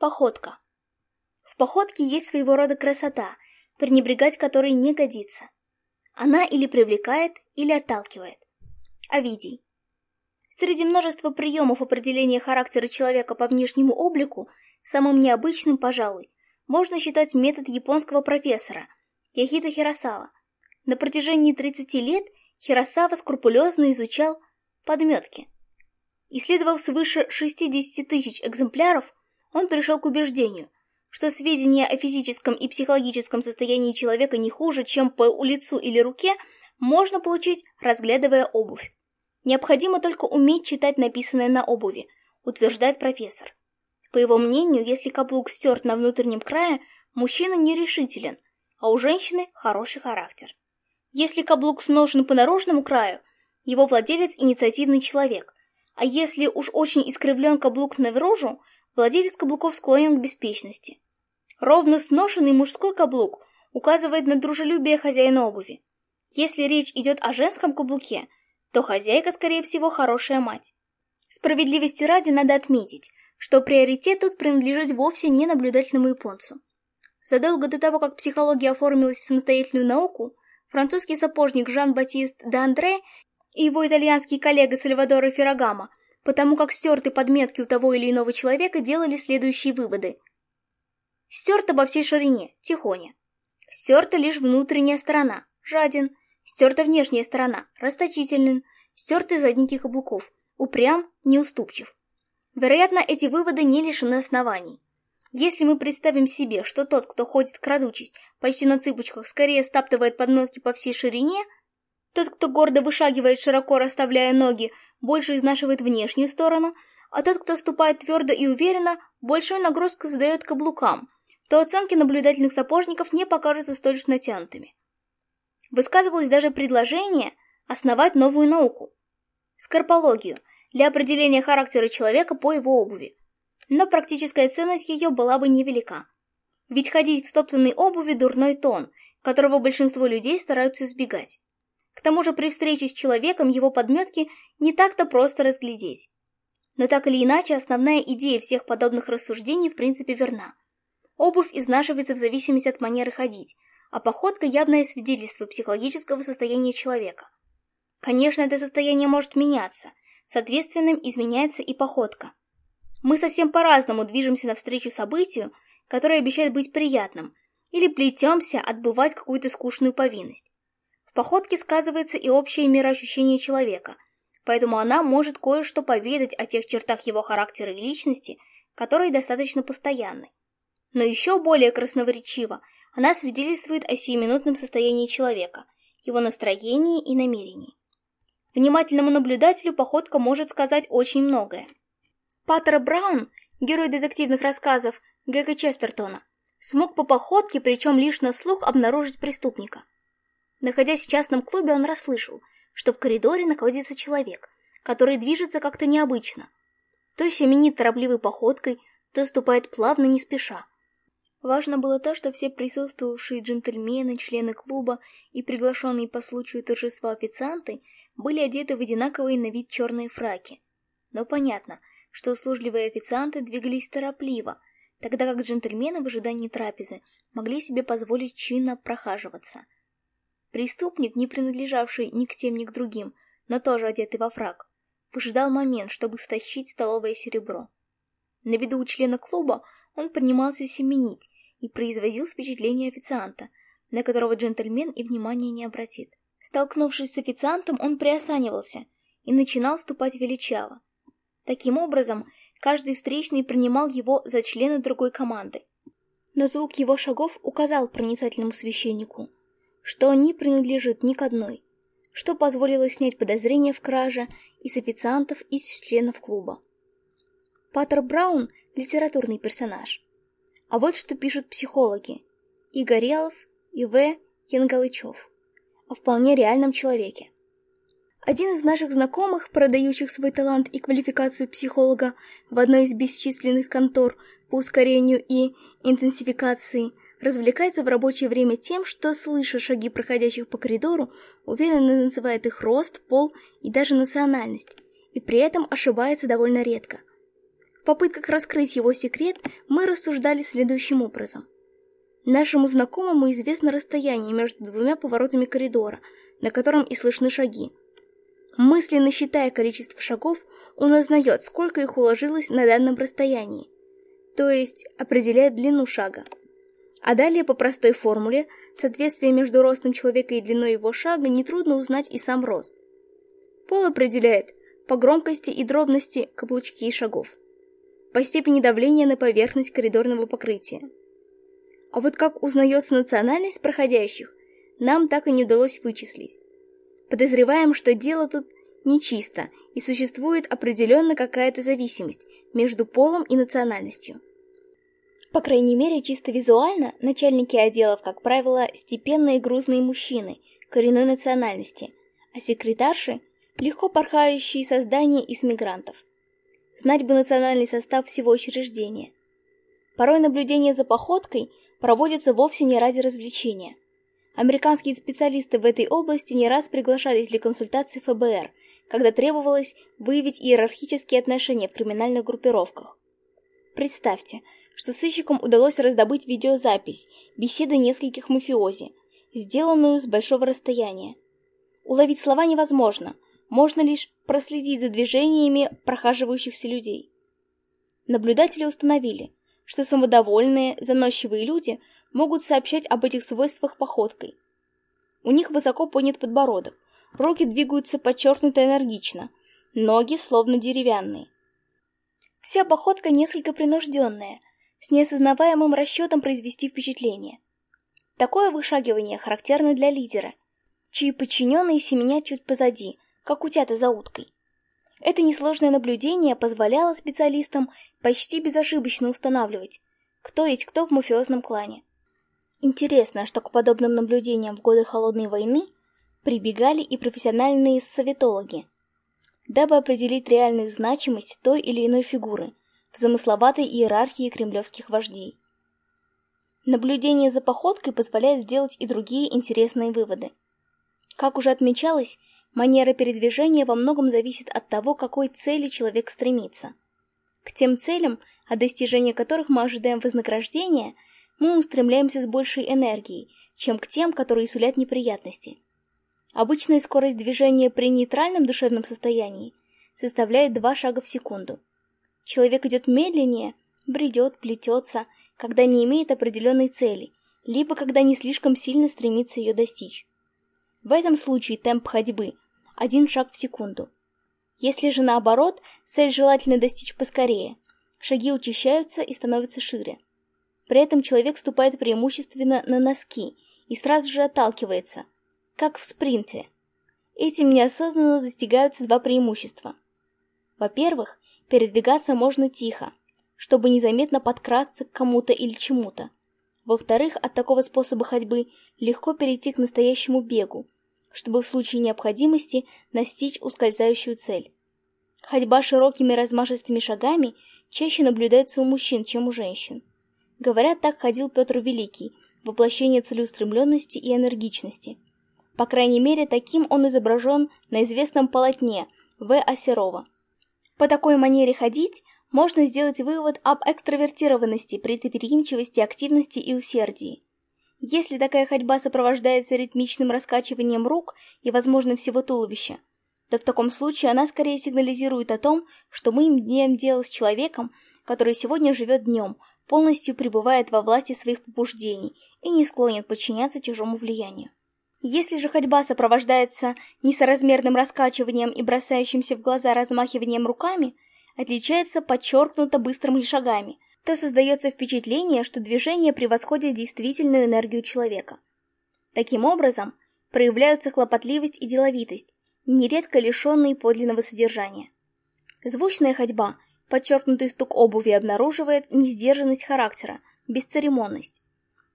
Походка. В походке есть своего рода красота, пренебрегать которой не годится. Она или привлекает, или отталкивает. Овидий. Среди множества приемов определения характера человека по внешнему облику, самым необычным, пожалуй, можно считать метод японского профессора Яхита Хиросава. На протяжении 30 лет Хиросава скрупулезно изучал подметки. Исследовав свыше 60 тысяч экземпляров, он пришел к убеждению, что сведения о физическом и психологическом состоянии человека не хуже, чем по лицу или руке, можно получить, разглядывая обувь. Необходимо только уметь читать написанное на обуви, утверждает профессор. По его мнению, если каблук стерт на внутреннем крае, мужчина нерешителен, а у женщины хороший характер. Если каблук сношен по наружному краю, его владелец инициативный человек, а если уж очень искривлен каблук наружу, Владелец каблуков склонен к беспечности. Ровно сношенный мужской каблук указывает на дружелюбие хозяина обуви. Если речь идет о женском каблуке, то хозяйка, скорее всего, хорошая мать. Справедливости ради надо отметить, что приоритет тут принадлежит вовсе не наблюдательному японцу. Задолго до того, как психология оформилась в самостоятельную науку, французский сапожник Жан-Батист де Андре и его итальянский коллега Сальвадоро Феррагамо потому как стерты подметки у того или иного человека делали следующие выводы. Стерто по всей ширине, тихоня. Стерта лишь внутренняя сторона, жаден. Стерта внешняя сторона, расточительный; Стерты задники каблуков, упрям, неуступчив. Вероятно, эти выводы не лишены оснований. Если мы представим себе, что тот, кто ходит крадучись, почти на цыпочках, скорее стаптывает подметки по всей ширине – тот, кто гордо вышагивает, широко расставляя ноги, больше изнашивает внешнюю сторону, а тот, кто ступает твердо и уверенно, большую нагрузку задает каблукам, то оценки наблюдательных сапожников не покажутся столь уж натянутыми. Высказывалось даже предложение основать новую науку – скорпологию для определения характера человека по его обуви. Но практическая ценность ее была бы невелика. Ведь ходить в стоптанной обуви – дурной тон, которого большинство людей стараются избегать. К тому же при встрече с человеком его подметки не так-то просто разглядеть. Но так или иначе, основная идея всех подобных рассуждений в принципе верна. Обувь изнашивается в зависимости от манеры ходить, а походка – явное свидетельство психологического состояния человека. Конечно, это состояние может меняться, соответственно, изменяется и походка. Мы совсем по-разному движемся навстречу событию, которое обещает быть приятным, или плетемся отбывать какую-то скучную повинность. В походке сказывается и общее мироощущение человека, поэтому она может кое-что поведать о тех чертах его характера и личности, которые достаточно постоянны. Но еще более красноречиво она свидетельствует о сиюминутном состоянии человека, его настроении и намерении. Внимательному наблюдателю походка может сказать очень многое. Паттер Браун, герой детективных рассказов Гэка Честертона, смог по походке, причем лишь на слух, обнаружить преступника – Находясь в частном клубе, он расслышал, что в коридоре находится человек, который движется как-то необычно. То семенит торопливой походкой, то ступает плавно, не спеша. Важно было то, что все присутствовавшие джентльмены, члены клуба и приглашенные по случаю торжества официанты были одеты в одинаковые на вид черные фраки. Но понятно, что услужливые официанты двигались торопливо, тогда как джентльмены в ожидании трапезы могли себе позволить чинно прохаживаться – Преступник, не принадлежавший ни к тем, ни к другим, но тоже одетый во фраг, выжидал момент, чтобы стащить столовое серебро. На виду у члена клуба он принимался семенить и производил впечатление официанта, на которого джентльмен и внимания не обратит. Столкнувшись с официантом, он приосанивался и начинал ступать величаво. Таким образом, каждый встречный принимал его за члена другой команды. Но звук его шагов указал проницательному священнику – что не принадлежит ни к одной, что позволило снять подозрения в краже из официантов, и членов клуба. Паттер Браун – литературный персонаж. А вот что пишут психологи Игорелов, Горелов, и В. Янгалычев о вполне реальном человеке. Один из наших знакомых, продающих свой талант и квалификацию психолога в одной из бесчисленных контор по ускорению и интенсификации – развлекается в рабочее время тем, что, слыша шаги проходящих по коридору, уверенно называет их рост, пол и даже национальность, и при этом ошибается довольно редко. В попытках раскрыть его секрет мы рассуждали следующим образом. Нашему знакомому известно расстояние между двумя поворотами коридора, на котором и слышны шаги. Мысленно считая количество шагов, он узнает, сколько их уложилось на данном расстоянии, то есть определяет длину шага. А далее по простой формуле соответствие между ростом человека и длиной его шага нетрудно узнать и сам рост. Пол определяет по громкости и дробности каблучки и шагов, по степени давления на поверхность коридорного покрытия. А вот как узнается национальность проходящих, нам так и не удалось вычислить. Подозреваем, что дело тут нечисто, и существует определенно какая-то зависимость между полом и национальностью. По крайней мере, чисто визуально, начальники отделов, как правило, степенные грузные мужчины коренной национальности, а секретарши – легко порхающие создания из мигрантов. Знать бы национальный состав всего учреждения. Порой наблюдение за походкой проводится вовсе не ради развлечения. Американские специалисты в этой области не раз приглашались для консультаций ФБР, когда требовалось выявить иерархические отношения в криминальных группировках. Представьте – что сыщикам удалось раздобыть видеозапись беседы нескольких мафиози, сделанную с большого расстояния. Уловить слова невозможно, можно лишь проследить за движениями прохаживающихся людей. Наблюдатели установили, что самодовольные, заносчивые люди могут сообщать об этих свойствах походкой. У них высоко поднят подбородок, руки двигаются подчеркнуто энергично, ноги словно деревянные. Вся походка несколько принужденная, с неосознаваемым расчетом произвести впечатление. Такое вышагивание характерно для лидера, чьи подчиненные семенят чуть позади, как утята за уткой. Это несложное наблюдение позволяло специалистам почти безошибочно устанавливать, кто есть кто в мафиозном клане. Интересно, что к подобным наблюдениям в годы Холодной войны прибегали и профессиональные советологи, дабы определить реальную значимость той или иной фигуры – в замысловатой иерархии кремлевских вождей. Наблюдение за походкой позволяет сделать и другие интересные выводы. Как уже отмечалось, манера передвижения во многом зависит от того, к какой цели человек стремится. К тем целям, о достижении которых мы ожидаем вознаграждения, мы устремляемся с большей энергией, чем к тем, которые сулят неприятности. Обычная скорость движения при нейтральном душевном состоянии составляет два шага в секунду – Человек идет медленнее, бредет, плетется, когда не имеет определенной цели, либо когда не слишком сильно стремится ее достичь. В этом случае темп ходьбы – один шаг в секунду. Если же наоборот, цель желательно достичь поскорее, шаги учащаются и становятся шире. При этом человек ступает преимущественно на носки и сразу же отталкивается, как в спринте. Этим неосознанно достигаются два преимущества. Во-первых, передвигаться можно тихо, чтобы незаметно подкрасться к кому-то или чему-то. Во-вторых, от такого способа ходьбы легко перейти к настоящему бегу, чтобы в случае необходимости настичь ускользающую цель. Ходьба широкими размашистыми шагами чаще наблюдается у мужчин, чем у женщин. Говорят, так ходил Петр Великий, воплощение целеустремленности и энергичности. По крайней мере, таким он изображен на известном полотне В. Осерова – по такой манере ходить можно сделать вывод об экстравертированности, предприимчивости, активности и усердии. Если такая ходьба сопровождается ритмичным раскачиванием рук и, возможно, всего туловища, то в таком случае она скорее сигнализирует о том, что мы имеем дело с человеком, который сегодня живет днем, полностью пребывает во власти своих побуждений и не склонен подчиняться чужому влиянию. Если же ходьба сопровождается несоразмерным раскачиванием и бросающимся в глаза размахиванием руками, отличается подчеркнуто быстрыми шагами, то создается впечатление, что движение превосходит действительную энергию человека. Таким образом, проявляются хлопотливость и деловитость, нередко лишенные подлинного содержания. Звучная ходьба, подчеркнутый стук обуви обнаруживает несдержанность характера, бесцеремонность.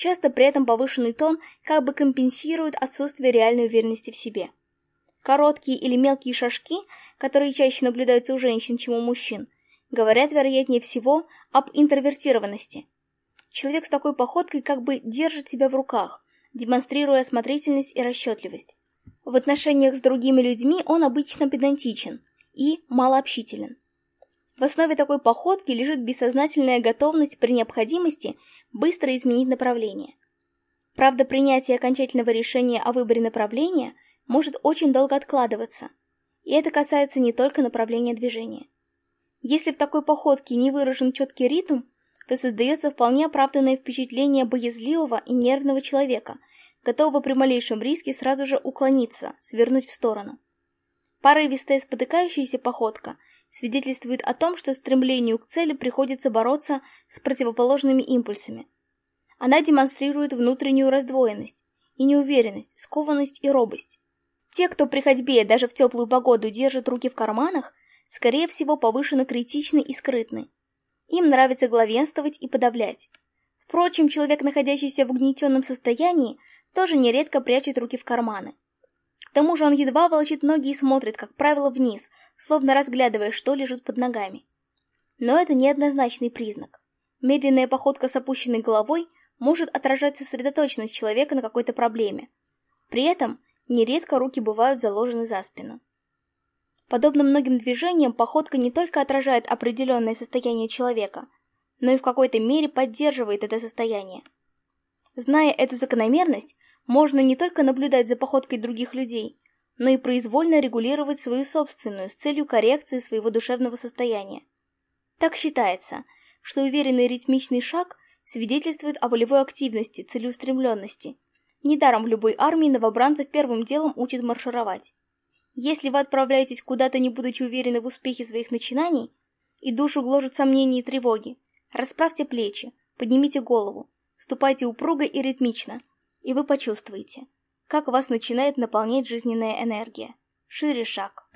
Часто при этом повышенный тон как бы компенсирует отсутствие реальной уверенности в себе. Короткие или мелкие шажки, которые чаще наблюдаются у женщин, чем у мужчин, говорят, вероятнее всего, об интровертированности. Человек с такой походкой как бы держит себя в руках, демонстрируя осмотрительность и расчетливость. В отношениях с другими людьми он обычно педантичен и малообщителен. В основе такой походки лежит бессознательная готовность при необходимости быстро изменить направление. Правда, принятие окончательного решения о выборе направления может очень долго откладываться, и это касается не только направления движения. Если в такой походке не выражен четкий ритм, то создается вполне оправданное впечатление боязливого и нервного человека, готового при малейшем риске сразу же уклониться, свернуть в сторону. Порывистая спотыкающаяся походка свидетельствует о том, что стремлению к цели приходится бороться с противоположными импульсами. Она демонстрирует внутреннюю раздвоенность и неуверенность, скованность и робость. Те, кто при ходьбе даже в теплую погоду держит руки в карманах, скорее всего повышенно критичны и скрытны. Им нравится главенствовать и подавлять. Впрочем, человек, находящийся в угнетенном состоянии, тоже нередко прячет руки в карманы. К тому же он едва волочит ноги и смотрит, как правило, вниз, словно разглядывая, что лежит под ногами. Но это неоднозначный признак. Медленная походка с опущенной головой может отражать сосредоточенность человека на какой-то проблеме. При этом нередко руки бывают заложены за спину. Подобно многим движениям, походка не только отражает определенное состояние человека, но и в какой-то мере поддерживает это состояние. Зная эту закономерность, можно не только наблюдать за походкой других людей, но и произвольно регулировать свою собственную с целью коррекции своего душевного состояния. Так считается, что уверенный ритмичный шаг свидетельствует о волевой активности, целеустремленности. Недаром в любой армии новобранцев первым делом учат маршировать. Если вы отправляетесь куда-то, не будучи уверены в успехе своих начинаний, и душу гложат сомнения и тревоги, расправьте плечи, поднимите голову, ступайте упруго и ритмично – и вы почувствуете, как вас начинает наполнять жизненная энергия. Шире шаг.